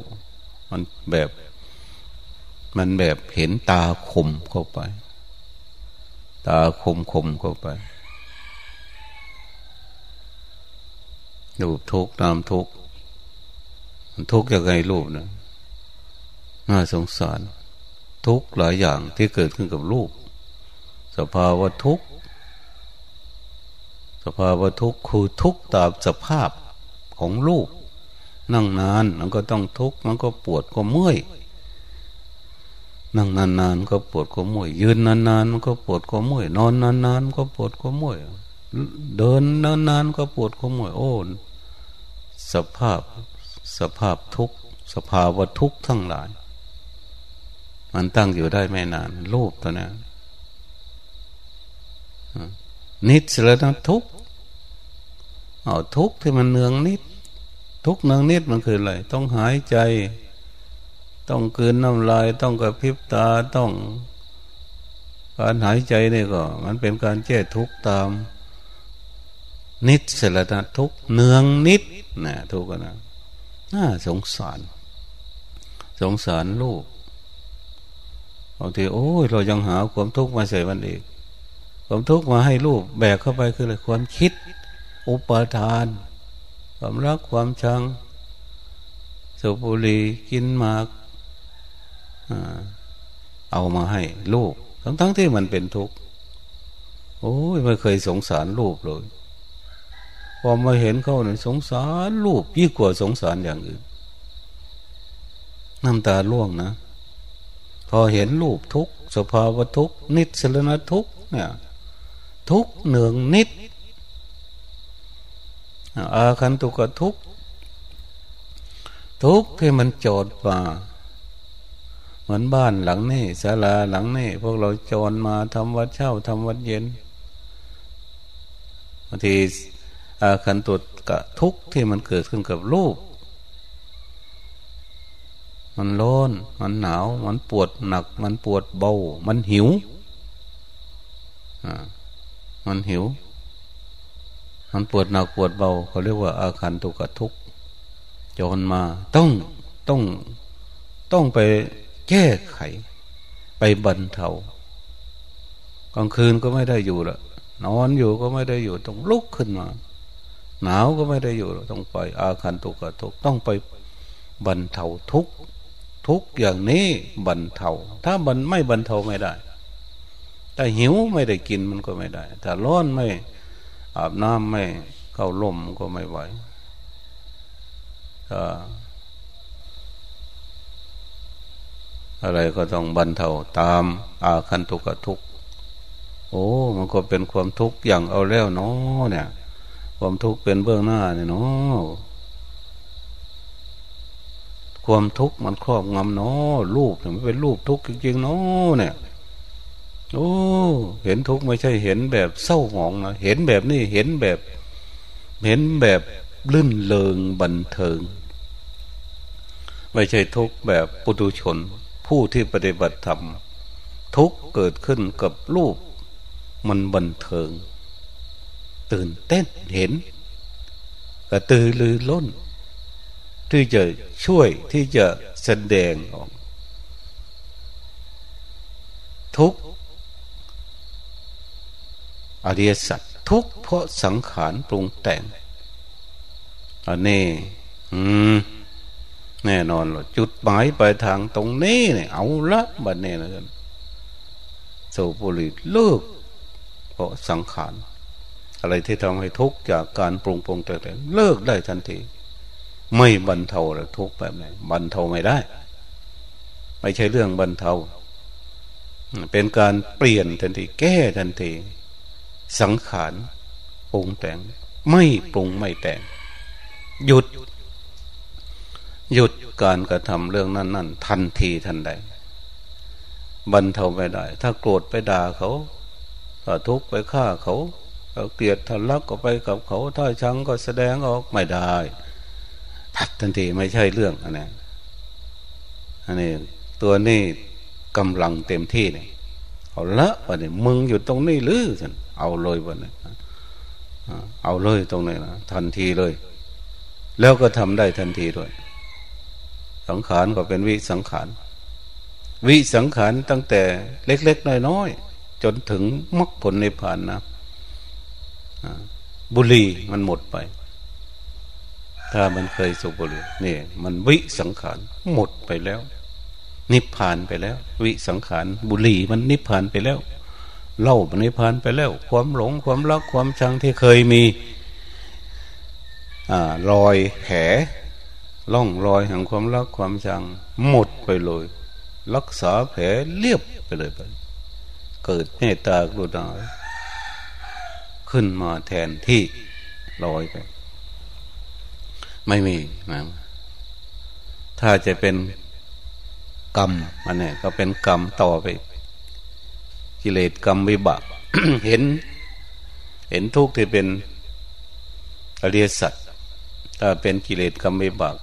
มันแบบ มันแบบเห็นตาคมเข้าไป ตาคมคมเข้าไปรูทุกนามทุก ทุกยังไงรูปนะน่าสงสาร ทุกหลายอย่างที่เกิดขึ้นกับรูป สภาวะทุกสภาวะทุกคือทุกตามสภาพของรูป นั่งนานมันก็ต้องทุกมันก็ปวดก็เมื่อยนั่งนานๆก็ปวดก็เมื่อยยืนนานๆมันก็ปวดก็เมื่อยนอนนานๆก็ปวดก็เมื่อยเดินนานๆก็ปวดก็เมื่อยโอ้สภาพ สภาพทุกสภาวะทุกทั้งหลาย มันตั้งอยู่ได้ไม่นานรูปตัวนี้นิดสละนะทุกเอาทุกที่มันเนืองนิด ทุกเนืองนิดมันคืออะไรต้องหายใจ ต้องคืนน้ำลาย ต้องกระพริบตาต้อง การหายใจนี่ก็ มันเป็นการแก้ทุกตาม นิดสละนะทุกเนืองนิดนะทุกนะ น่าสงสาร สงสารลูกบางทีโอ้ยเรายังหาความทุกข์มาใส่มันอีกความทุกข์มาให้ลูกแบกเข้าไปคืออะไรความคิด อุปทาน ความรักความชังสุบุรีกินมากเอามาให้ลูก ทั้งทั้งที่มันเป็นทุกข์โอ้ยไม่เคยสงสารลูกเลย พอมาเห็นเขาเนี่ยสงสารลูกยิ่งกว่าสงสารอย่างอื่นน้ำตาล่วงนะ พอเห็นรูปทุกสภาวะทุกนิสรณทุกเนี่ยทุกเหนืองนิด อาคันตุกทุกทุกที่มันโจดมาเหมือนบ้านหลังนี้ศาลาหลังนี้พวกเราจรมาทำวัดเช่าทำวัดเย็นบางที อาคันตุกะทุกที่มันเกิดขึ้นกับรูป มันร้อน มันหนาว มันปวดหนัก มันปวดเบา มันหิวอมันหิว มันปวดหนักปวดเบา เขาเรียกว่า อาการตุกะทุกจนมาต้องต้องต้องไปแก้ไข ไปบรรเทากลางคืนก็ไม่ได้อยู่ละนอนอยู่ก็ไม่ได้อยู่ต้องลุกขึ้นมา หนาวก็ไม่ได้อยู่ต้องไป อาคันตุกะทุกต้องไปบรรเทาทุกทุกอย่างนี้บรรเทา ถ้าบันไม่บรรเทาไม่ได้ถ้าหิวไม่ได้กินมันก็ไม่ได้ ถ้าร้อนไม่อาบน้ำไม่เข้าล่มก็ไม่ไหวถ้าอะไรก็ต้องบรรเทาตาม อาคันตุกทุก โอ้ มันก็เป็นความทุกข์อย่างเอาแล้วเนาะเนี่ย ความทุกข์เป็นเบื้องหน้าเนี่ยเนาะความทุกข์มันครอบงำเนาะรูปเนี่ยมันเป็นรูปทุกข์จริงๆเนาะเนี่ยโอ้เห็นทุกข์ไม่ใช่เห็นแบบเศร้าหมองนะเห็นแบบนี้เห็นแบบ เห็นแบบลื่นเลงบันเทิง ไม่ใช่ทุกข์แบบปุถุชน ผู้ที่ปฏิบัติธรรมทุกข์เกิดขึ้นกับรูปมันบันเทิง ตื่นเต้นเห็นกระตือรือร้น ที่จะช่วยที่จะแสดงออก ทุกอริยสัจทุกเพราะสังขารปรุงแต่งอันนี้ อืม แน่นอนหรอจุดหมายปลายทางตรงนี้เนี่ยเอาละบัดนี้นะกันสูบุรีเลิกเพราะสังขาร อะไรที่ทำให้ทุกข์จากการปรุงปรุงแต่งเลิกได้ทันที ไม่บรรเทาหรือทุกข์แบบไหนบรรเทาไม่ได้ ไม่ใช่เรื่องบรรเทา เป็นการเปลี่ยนทันที แก้ทันที สังขารปรุงแต่ง ไม่ปรุงไม่แต่ง หยุด หยุดการกระทำเรื่องนั้นนั่นทันทีทันใด บรรเทาไม่ได้ ถ้าโกรธไปด่าเขาถ้าทุกข์ไปฆ่าเขา ถ้าเกลียดทะลักก็ไปกับเขาถ้าชังก็แสดงออกไม่ได้ทัดทันทีไม่ใช่เรื่องอันนี้อันนี้ตัวนี้กำลังเต็มที่เนี่ยเอาละวันนี้มึงอยู่ตรงนี้หรือสันเอาเลยวันนี้เอาเลยตรงนี้นะทันทีเลย แล้วก็ทำได้ทันทีด้วย สังขารก็เป็นวิสังขารวิสังขารตั้งแต่เล็ก ๆ น้อย ๆ จนถึงมรรคผลในผ่านนะ บุรีมันหมดไป ถ้ามันเคยสูบบุหรี่นี่มันวิสังขารหมดไปแล้ว นิพพานไปแล้ว วิสังขารบุรีมันนิพพานไปแล้วเล่ามันนิพพานไปแล้ว ความหลงความรักความชังที่เคยมีอรอยแผลล่องรอยแห่งความรักความชังหมดไปเลย รักษาแผลเรียบไปเลยไปเกิดเมตตากรุณา ขึ้นมาแทนที่ลอยไป ไม่มีนะถ้าจะเป็นกรรมอันนี้ก็เป็นกรรมต่อไป กิเลสกรรมวิบากเห็น เห็นทุกข์ที่เป็นอริยสัจถ้าเป็นกิเลสกรรมวิบาก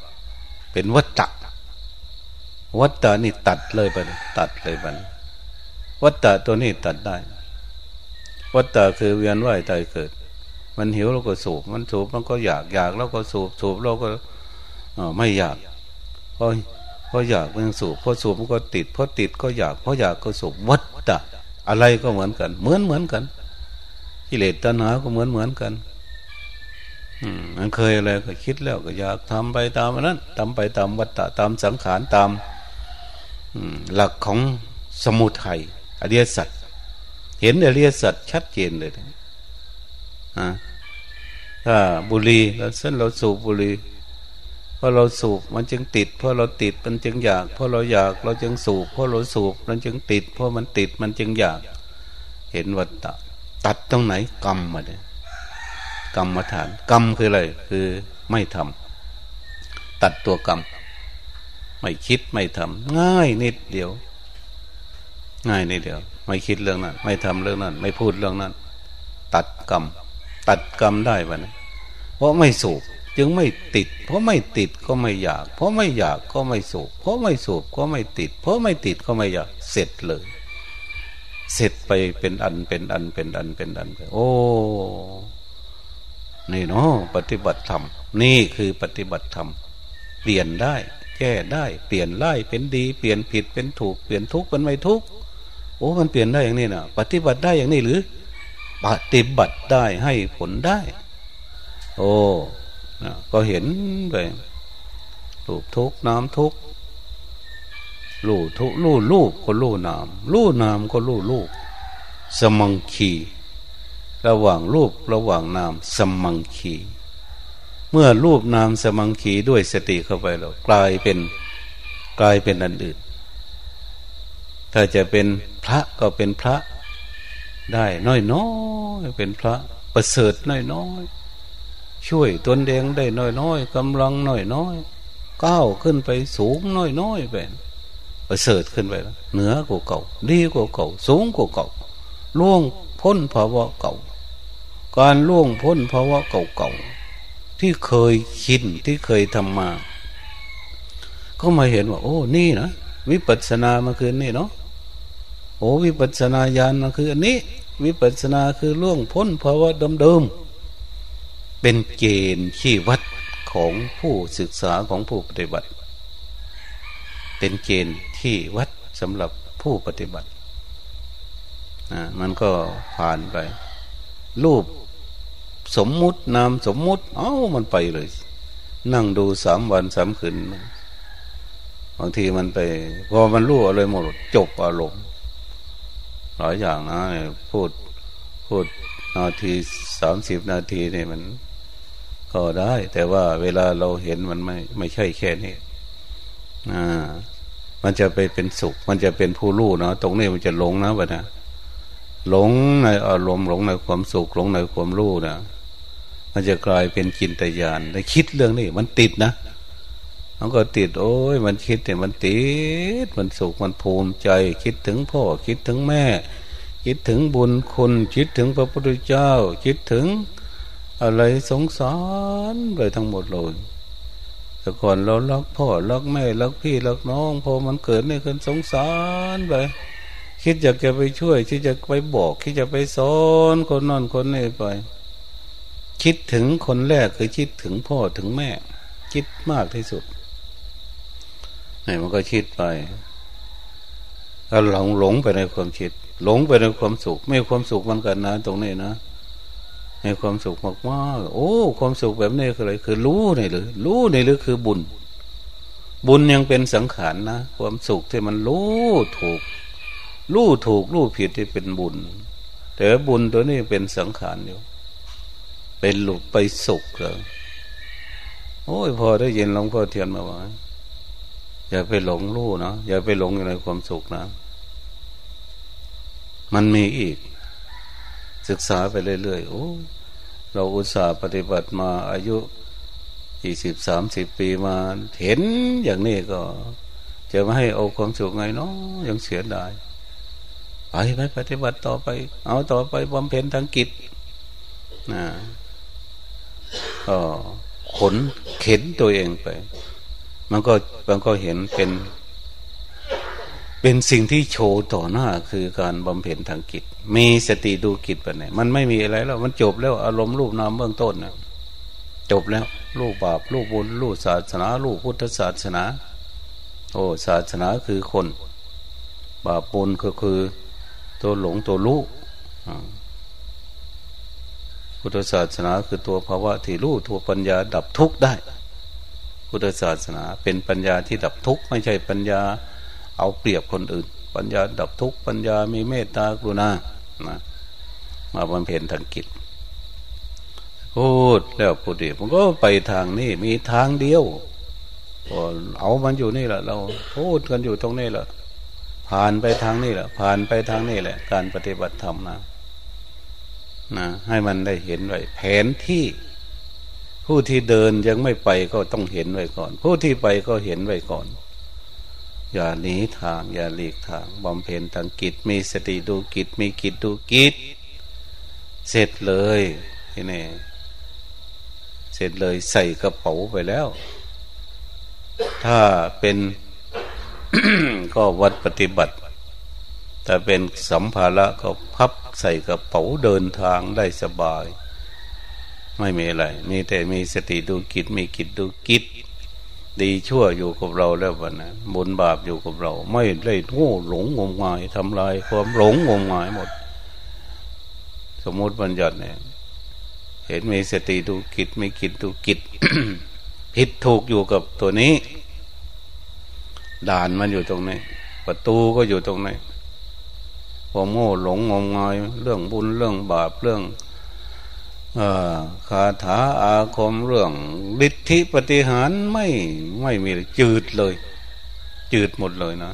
เป็นวัฏฏะวัฏฏะนี่ตัดเลยไปตัดเลยไปวัฏฏะตัวนี้ตัดได้ วัฏฏะคือเวียนว่ายตายเกิด มันหิวเราก็สูบ มันสูบมันก็อยากอยากเราก็สูบสูบเราก็ไม่อยากเพราะเพราะอยากมันสูบเพราะสูบมันก็ติดเพราะติดก็อยากเพราะอยากก็สูบวัฏฏะอะไรก็เหมือนกัน เหมือนเหมือนกันกิเลสตัณหาก็เหมือนเหมือนกันอืมันเคยอะไรก็คิดแล้วก็อยากทำไปตามนั้นทำไปตามวัฏฏะตามสังขารตามหลักของสมุทัยอริยสัจ เห็นอริยสัจชัดเจนเลยนะถ้าบุรีเราเส้นเราสูบบุรีเพราะเราสูบมันจึงติดเพราะเราติดมันจึงอยากเพราะเราอยากเราจึงสูบเพราะเราสูบมันจึงติดเพราะมันติดมันจึงอยาก เห็นวัฏฏะตัดตรงไหนกรรมมาเนี่ยกรรมฐานกรรมคืออะไรคือไม่ทำตัดตัวกรรม ไม่คิดไม่ทำง่ายนิดเดียว ง่ายนิดเดียว ไม่คิดเรื่องนั้น ไม่ทำเรื่องนั้น ไม่พูดเรื่องนั้น ตัดกรรม ตัดกรรมได้ปะเนี่ยเพราะไม่สูบจึงไม่ติด เพราะไม่ติดก็ไม่อยาก เพราะไม่อยากก็ไม่สูบ เพราะไม่สูบก็ไม่ติด เพราะไม่ติดก็ไม่อยาก เสร็จเลย เสร็จไปเป็นอันเป็นอันเป็นอันเป็นอันไปโอ้นี่เนาะปฏิบัติธรรม นี่คือปฏิบัติธรรม เปลี่ยนได้ แก้ได้ เปลี่ยนไล่เป็นดี เปลี่ยนผิดเป็นถูก เปลี่ยนทุกข์เป็นไม่ทุกข์ โอ้มันเปลี่ยนได้อย่างนี้นะปฏิบัติได้อย่างนี้หรือปฏิบัติได้ให้ผลได้ โอ้ก็เห็นไปลูกทุกน้ำทุกลู่ทุลู่ลูกก็ลู่น้ำลู่น้ำก็ลู่ลูก สมังคี ระหว่างรูประหว่างนามสมังคี เมื่อรูปนามสมังคีด้วยสติเข้าไปแล้วกลายเป็นกลายเป็นอันอื่น ถ้าจะเป็นพระก็เป็นพระได้น้อยน้อยเป็นพระประเสริฐน้อยน้อยช่วยตนเองได้น้อยๆกำลังน้อยๆก้าวขึ้นไปสูงน้อยๆไปประเสริฐขึ้นไปแล้วเหนือกว่าเก่าดีกว่าเก่า สูงกว่าเก่าล่วงพ้นภาวะเก่า การล่วงพ้นภาวะเก่าๆที่เคยคิดที่เคยทำมา ก็มาเห็นว่า โอ้นี่นะวิปัสสนามาคือนี่เนาะ โอ้วิปัสนาญาณมาคืออันนี้ วิปัสสนาคือล่วงพ้นภาวะเดิมๆเป็นเกณฑ์ขี้วัดของผู้ศึกษาของผู้ปฏิบัติ เป็นเกณฑ์ที่วัดสำหรับผู้ปฏิบัติอ่ามันก็ผ่านไป รูปสมมุตินามสมมุติ เอ้ามันไปเลย นั่งดูสามวันสามคืนบางทีมันไป พอมันรู้อะไรหมด จบอารมณ์ หลายอย่างนะพูดพูดนาทีสามสิบนาทีนี่มันก็ได้ แต่ว่าเวลาเราเห็นมันไม่ไม่ใช่แค่นี้อ่ามันจะไปเป็นสุข มันจะเป็นผู้รู้นะตรงนี้มันจะหลงนะวะนะหลงในอารมณ์หลงในความสุขหลงในความรู้นะมันจะกลายเป็นจินตญาณได้คิดเรื่องนี้มันติดนะ มันก็ติดโอ้ยมันคิดแต่มันติดมันสุขมันภูมิใจ คิดถึงพ่อคิดถึงแม่ คิดถึงบุญคุณคิดถึงพระพุทธเจ้า คิดถึงอะไรสงสารไปทั้งหมดเลยแต่ก่อนเรารักพ่อรักแม่รักพี่รักน้องพอมันเกิดนี่ขึ้นสงสารไปคิดอยากจะไปช่วยคิดจะไปบอกคิดจะไปสอนคนนอนคนนี้ไป คิดถึงคนแรกคือคิดถึงพ่อถึงแม่ คิดมากที่สุด นี่มันก็คิดไปถ้าหลงหลงไปในความคิด หลงไปในความสุข ไม่ความสุขมันกันนะตรงนี้นะในความสุขมากว่าโอ้ ความสุขแบบนี้คืออะไร คือรู้นี่หรือ รู้นี่หรือคือบุญ บุญยังเป็นสังขารนะ ความสุขที่มันรู้ถูก รู้ถูกรู้ผิดที่เป็นบุญ แต่บุญตัวนี้เป็นสังขารอยู่ เป็นหลุดไปสุขเลยโอ้ยพอได้ยินหลวงพ่อเทียนมาว่า อย่าไปหลงรู้เนาะอย่าไปหลงอยู่ในความสุขนะ มันมีอีก ศึกษาไปเรื่อยๆโอ้เราอุตส่าห์ปฏิบัติมาอายุยี่สิบสามสิบปีมา เห็นอย่างนี้ก็ จะไม่ให้เอาความสุขไงเนาะยังเสียดายไปไปปฏิบัติต่อไป เอาต่อไปบำเพ็ญทางกิจนะก็ขนเข็นตัวเองไป มันก็มันก็เห็นเป็น เป็นสิ่งที่โชว์ต่อหน้าคือการบำเพ็ญทางกิจ มีสติดูกิจไปไหนมันไม่มีอะไรแล้ว มันจบแล้ว อารมณ์รูปนามเบื้องต้นนะจบแล้วลูกบาปลูกบุญลูกศาสนาลูกพุทธศาสนา โอ้ศาสนาคือคน บาปบุญก็คือตัวหลงตัวรู้พุทธศาสนาคือตัวภาวะที่รู้ตัวปัญญาดับทุกข์ได้ พุทธศาสนา เป็นปัญญาที่ดับทุกข์ไม่ใช่ปัญญาเอาเปรียบคนอื่น ปัญญาดับทุกข์ปัญญามีเมตตากรุณานะมาบำเพ็ญทางกิจพูดแล้วพูดดีมันก็ไปทางนี้มีทางเดียวเอามันอยู่นี่แหละเราพูดกันอยู่ตรงนี้แหละผ่านไปทางนี้แหละผ่านไปทางนี้แหละ การปฏิบัติธรรมนะนะให้มันได้เห็นไว้แผนที่ ผู้ที่เดินยังไม่ไปก็ต้องเห็นไว้ก่อน ผู้ที่ไปก็เห็นไว้ก่อน อย่าหนีทาง อย่าหลีกทางบำเพ็ญทางกิจมีสติดูกิจมีกิจดูกิจเสร็จเลยทีนี่เสร็จเลยใส่กระเป๋าไปแล้ว ถ้าเป็นก็วัดปฏิบัติแต่เป็นสัมภาระก็พับใส่กระเป๋าเดินทางได้สบาย ไม่มีอะไร มีแต่มีสติดูกิจมีกิจดูกิจดีชั่วอยู่กับเราแล้ววันนะบุญบาปอยู่กับเรา ไม่ได้โง่หลงงมงายทำลายความหลงงมงายหมด สมมติบัญญัติเนี่ยเห็นมีสติดูกิจมีกิจดูกิจผิดถูกอยู่กับตัวนี้ ด่านมันอยู่ตรงนี้ประตูก็อยู่ตรงนี้ความโง่หลงงมงาย เรื่องบุญเรื่องบาปเรื่อง คาถาอาคมเรื่องฤทธิปฏิหารไม่ไม่มีจืดเลย จืดหมดเลยนะ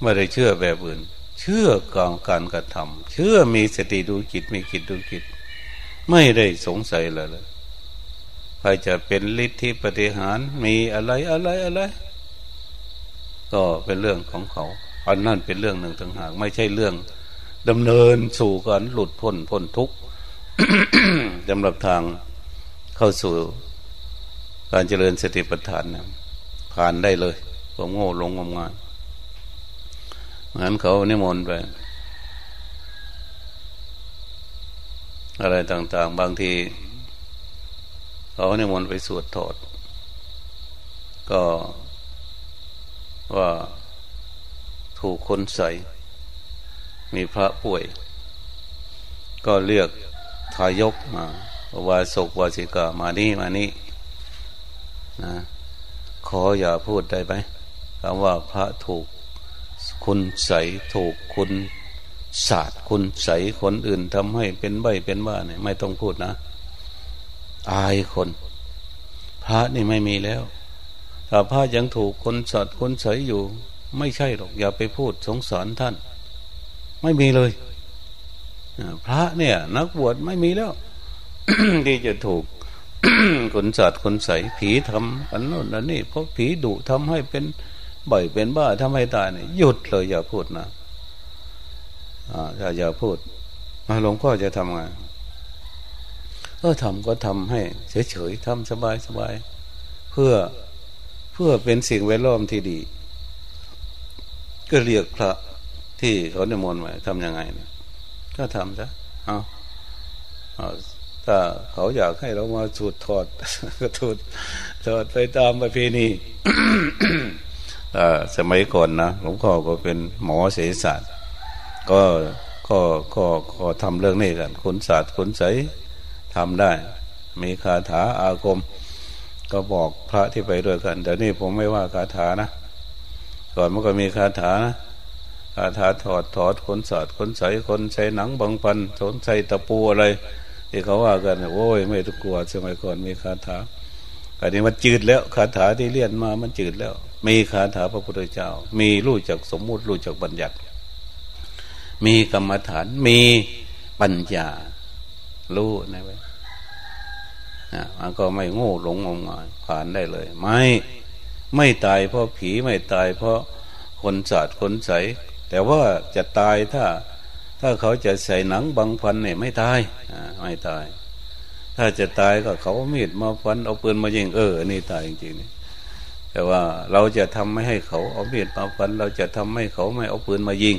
ไม่ได้เชื่อแบบอื่น เชื่อกองการกระทำเชื่อมีสติดูจิตมีจิตดูจิต ไม่ได้สงสัยเลยเลยใครจะเป็นฤทธิปฏิหารมีอะไรอะไรอะไร ก็เป็นเรื่องของเขาอันนั่นเป็นเรื่องหนึ่งต่างหาก ไม่ใช่เรื่องดำเนินสู่การหลุดพ้นพ้นทุกข์ สำหรับทางเข้าสู่การเจริญสติปัฏฐานนะผ่านได้เลยความโง่ลงงมงายงั้นเขานิมนต์ไป อะไรต่าง ๆ บางทีเขาในมนต์ไปสวดถอด ก็ว่าถูกคนใส่มีพระป่วย ก็เรียก ทายกมาวาศกวาสิกามานี่มานี่นะขออย่าพูดได้ไหมคำว่าพระถูกคุณใสถูกคุณศาสตร์คุณใสคนอื่นทำให้เป็นใบเป็นบ้าเนี่ยไม่ต้องพูดนะ อายคน พระนี่ไม่มีแล้วถ้าพระยังถูกคนสัตว์คนใสอยู่ ไม่ใช่หรอกอย่าไปพูดสงสารท่าน ไม่มีเลย พระเนี่ย นักบวชไม่มีแล้ว ที่จะถูกคนสัตว์คนใสผีทำอันโน้นอันนี้เพราะผีดุทำให้เป็นบ่อยเป็นบ้าทำให้ตายเนี่ยหยุดเลยอย่าพูดนะอย่าอย่าพูดหลวงพ่อจะทำไงก็ทำก็ทำให้เฉยๆทำสบายๆเพื่อเพื่อเป็นสิ่งแวดล้อมที่ดี ก็เรียกพระที่เขาในมนต์ไว้ทำยังไงเนี่ย ก็ทำซะเอาเอาถ้าเขาอยากให้เรามาสูดถอดก็ถูดถอดไปตามประเพณีสมัยก่อนนะหลวงพ่อก็เป็นหมอเสศาสตร์ ก็ก็ก็ก็ทำเรื่องนี้กันคนศาสตร์คนใสทำได้ มีคาถาอาคม ก็บอกพระที่ไปด้วยกันแต่นี่ผมไม่ว่าคาถานะ ก่อนมันก็มีคาถานะ คาถาถอดถอดคนศาสตร์คนใสคนใช้หนังบางปันสนใส่ตะปูอะไรที่เขาว่ากันโอ้ยไม่ต้องกลัวสมัยก่อนมีคาถาอันนี้มันจืดแล้วคาถาที่เรียนมามันจืดแล้ว มีคาถาพระพุทธเจ้า มีรู้จักสมมุติรู้จักบัญญัติ มีกรรมฐานมีปัญญารู้นะเว้ยมันก็ไม่โง่หลงงมงายผ่านได้เลย ไม่ไม่ตายเพราะผีไม่ตายเพราะคนศาสตร์คนใส แต่ว่าจะตายถ้าถ้าเขาจะใส่หนังบางฟันเนี่ยไม่ตายไม่ตาย ถ้าจะตายก็เขามีดมาฟันเอาปืนมายิงเออ นี่ตายจริงๆแต่ว่าเราจะทำไม่ให้เขาเอามีดมาฟัน เราจะทำให้เขาไม่เอาปืนมายิง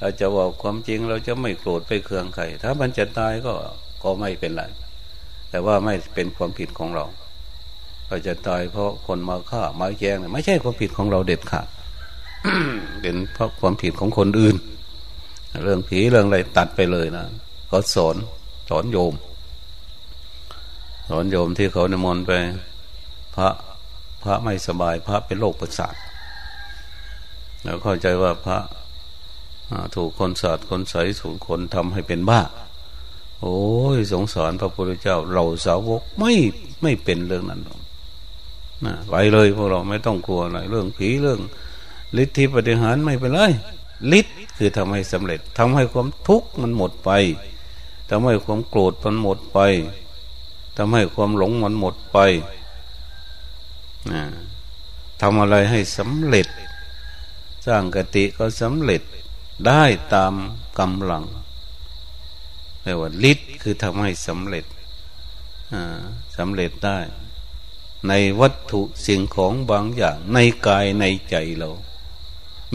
เราจะบอกความจริงเราจะไม่โกรธไปเคืองใครถ้ามันจะตายก็ก็ไม่เป็นไรแต่ว่าไม่เป็นความผิดของเราเราจะตายเพราะคนมาฆ่ามาแย่งไม่ใช่ความผิดของเราเด็ดขาด เป็นเพราะความผิดของคนอื่น เรื่องผีเรื่องอะไรตัดไปเลยนะเขาสอนสอนโยม สอนโยมที่เขาในมนไป พระพระไม่สบาย พระเป็นโรคประสาทแล้วเข้าใจว่าพระถูกคนสาดคนใสถูกคนทำให้เป็นบ้า โอ้ยสงสารพระพุทธเจ้า เราสาวกไม่ไม่เป็นเรื่องนั้นนะไปเลยพวกเราไม่ต้องกลัวอะไรเรื่องผีเรื่อง ฤทธิปฏิหารไม่เป็นไรฤทธิ์คือทำให้สำเร็จทำให้ความทุกข์มันหมดไปทำให้ความโกรธมันหมดไปทำให้ความหลงมันหมดไปนะทำอะไรให้สำเร็จ สร้างกติก็สำเร็จได้ตามกำลังรียกว่าฤทธิ์คือทำให้สำเร็จสำเร็จได้ ในวัตถุสิ่งของบางอย่างในกายในใจเรา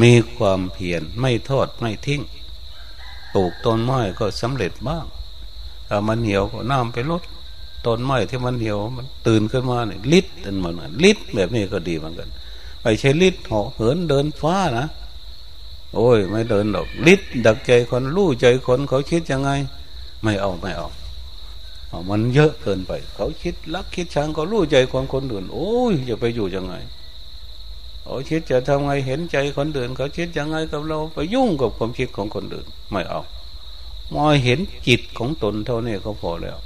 มีความเพียรไม่ทอดไม่ทิ้งปลูกต้นไม้ก็สำเร็จบ้างถ้ามันเหี่ยวก็น้ำไปลดต้นไม้ที่มันเหี่ยวมันตื่นขึ้นมาเนี่ยลิดเป็นเหมือนลิดแบบนี้ก็ดีเหมือนกันไปใช้ลิดเหาะเหินเดินฟ้านะโอ้ย ไม่เดินหรอกลิดดักใจคนรู้ใจคนเขาคิดยังไง ไม่เอาไม่เอามันเยอะเกินไป เขาคิดรักคิดชังเขารู้ใจคนคนอื่น โอ้ยจะไปอยู่ยังไง เขาคิดจะทำไงเห็นใจคนอื่นเขาคิดยังไงกับเราไปยุ่งกับความคิดของคนอื่นไม่เอามาเห็นจิตของตนเท่านี้เขาพอแล้ว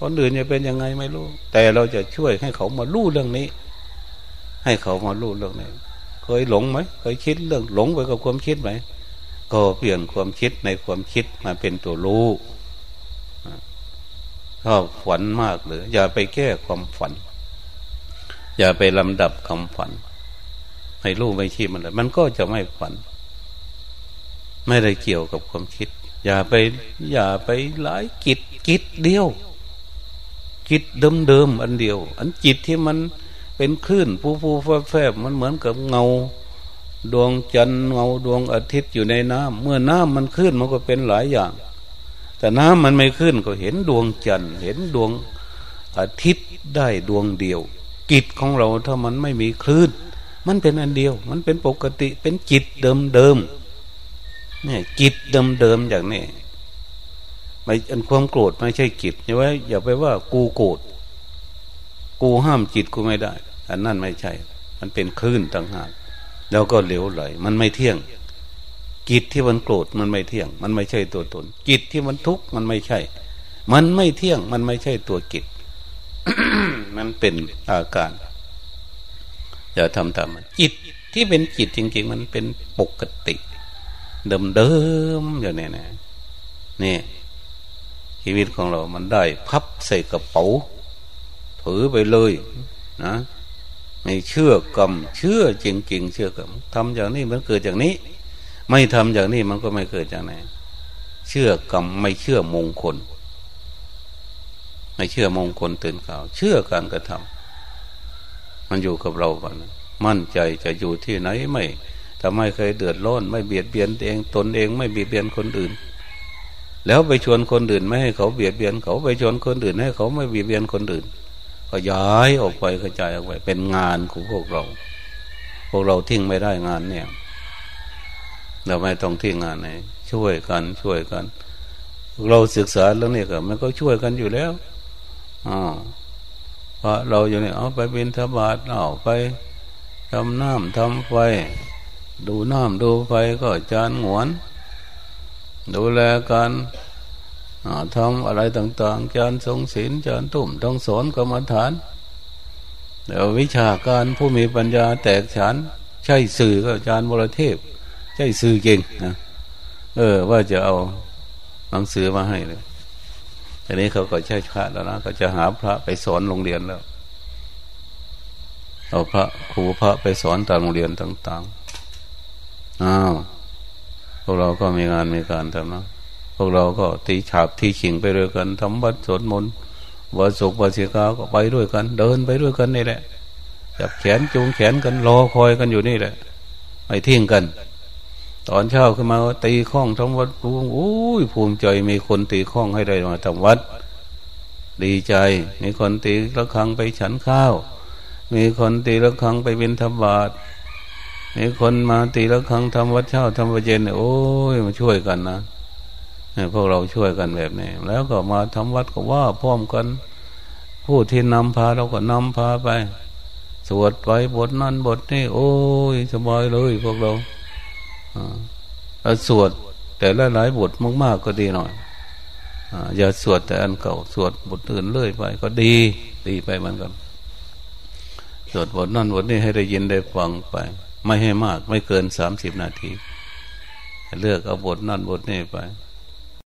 คนอื่นจะเป็นยังไงไม่รู้ แต่เราจะช่วยให้เขามารู้เรื่องนี้ ให้เขามารู้เรื่องนี้ เคยหลงไหมเคยคิดเรื่องหลงไปกับความคิดไหมก็เปลี่ยนความคิดในความคิดมาเป็นตัวรู้ชอบฝันมากเลยอย่าไปแก้ความฝัน อย่าไปลำดับคำฝัน ให้รู้ไม่ชี้มันเลยมันก็จะไม่ฝัน ไม่ได้เกี่ยวกับความคิด อย่าไป อย่าไปหลายกิจกิจเดียวจิตเดิมๆอันเดียว อันจิตที่มันเป็นคลื่นผู้ผู้แฝบมันเหมือนกับเงา ดวงจันทร์เงาดวงอาทิตย์อยู่ในน้ำเมื่อน้ำมันขึ้นมันก็เป็นหลายอย่าง แต่น้ำมันไม่ขึ้นก็เห็นดวงจันทร์เห็นดวงอาทิตย์ได้ดวงเดียวจิตของเราถ้ามันไม่มีคลื่น มันเป็นอันเดียว มันเป็นปกติเป็นจิตเดิมๆเนี่ยจิตเดิมๆอย่างนี้ไม่อันความโกรธไม่ใช่จิตอย่าไว้อย่าไปว่า กูโกรธกูห้ามจิตกูไม่ได้ อันนั่นไม่ใช่ มันเป็นคลื่นต่างหากแล้วก็เหลวไหล มันไม่เที่ยงจิตที่มันโกรธมันไม่เที่ยง มันไม่ใช่ตัวตนจิตที่มันทุกข์มันไม่ใช่ มันไม่เที่ยง มันไม่ใช่ตัวจิตมันเป็นอาการ อย่าทำตามมัน จิตที่เป็นจิตจริง ๆ มันเป็นปกติ เดิมๆอย่างนี้นะนี่ชีวิตของเรามันได้ พับใส่กระเป๋าถือไปเลยนะไม่เชื่อกรรมเชื่อจริง ๆ เชื่อกรรมทำอย่างนี้มันเกิดอย่างนี้ ไม่ทำอย่างนี้มันก็ไม่เกิดจากไหนเชื่อกรรมไม่เชื่อมงคล ไม่เชื่อมงคลตื่นข่าว เชื่อการกระทำ มันอยู่กับเราก่อนมั่นใจจะอยู่ที่ไหนไม่ทำไมเคยเดือดร้อนไม่เบียดเบียนเองตนเองไม่เบียดเบียนคนอื่น แล้วไปชวนคนอื่นไม่ให้เขาเบียดเบียนเขาไปชวนคนอื่นให้เขาไม่เบียดเบียนคนอื่น ก็ย้ายออกไปกระจายออกไปเป็นงานของพวกเรา พวกเราทิ้งไม่ได้งานเนี่ย เราไม่ต้องทิ้งงานไหนช่วยกันช่วยกัน เราศึกษาเรื่องนี้ก็มันก็ช่วยกันอยู่แล้วอ๋อ พระเราอยู่เนี่ยเอาไปเป็นทบาทเอาไปทำน้ำทำไฟ ดูน้ำดูไฟก็จานหวนดูแลการทำอะไรต่างๆจารทรงศีลจารตุ่มต้องสอนกรรมฐานเดี๋ยววิชาการผู้มีปัญญาแตกฉานใช่สื่อก็อาจารย์วรเทพ ใช่สื่อเก่งนะเออ ว่าจะเอาหนังสือมาให้เลย ทีนี้เขาก็ใช้พระแล้วนะก็จะหาพระไปสอนโรงเรียนแล้ว เอาพระครูพระไปสอนตามโรงเรียนต่างๆอ้าวพวกเราก็มีงานมีการทำนะพวกเราก็ตีฉาบที่ขิงไปด้วยกันทำบัตรสวดมนต์วัดสุกวัดเสีกาก็ไปด้วยกัน เดินไปด้วยกันนี่แหละจับแขนจูงแขนกันรอคอยกันอยู่นี่แหละไม่ทิ้งกัน ตอนเช้าขึ้นมาตีข้องทำวัดปูโอ้ยภูมิใจมีคนตีข้องให้ได้มาทำวัด ดีใจ มีคนตีละครังไปฉันข้าว มีคนตีละครังไปบิณฑบาตมีคนมาตีละครั้งทำวัดเช้าทำวัดเย็นโอ้ยมาช่วยกันนะพวกเราช่วยกันแบบนี้ แล้วก็มาทำวัดก็ว่าพร้อมกัน ผู้ที่นำพาเราก็นำพาไป สวดไปบทนั้นบทนี้โอ้ยสบายเลยพวกเรา สวดแต่ละหลายบทมาก ๆ ก็ดีหน่อยอย่าสวดแต่อันเก่า สวดบทอื่นเลื่อยไป ก็ดีดีไปเหมือนกันสวดบทนั่นบทนี้ให้ได้ยินได้ฟังไป ไม่ให้มาก ไม่เกินสามสิบนาที เลือกเอาบทนั่นบทนี้ไป